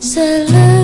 Selalu